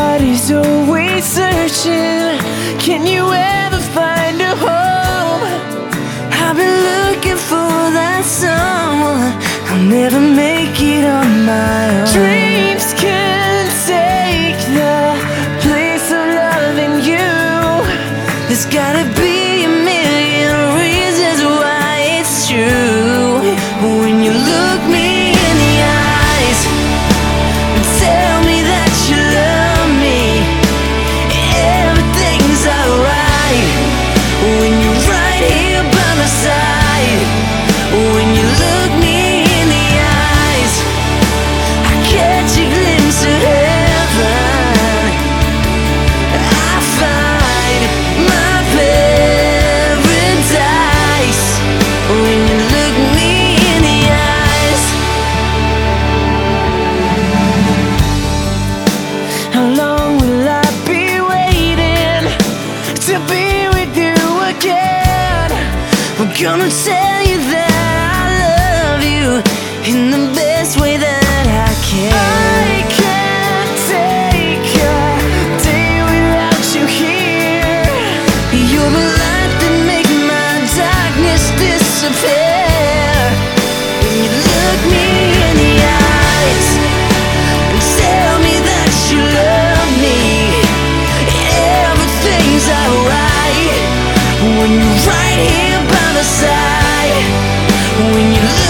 body's always searching. Can you ever find a home? I've been looking for that someone I'll never Gonna tell you that I love you in the best way that I can. I can't take a day without you here. You're the light that makes my darkness disappear. When you look me in the eyes and tell me that you love me, everything's alright when you're right here by. the side when you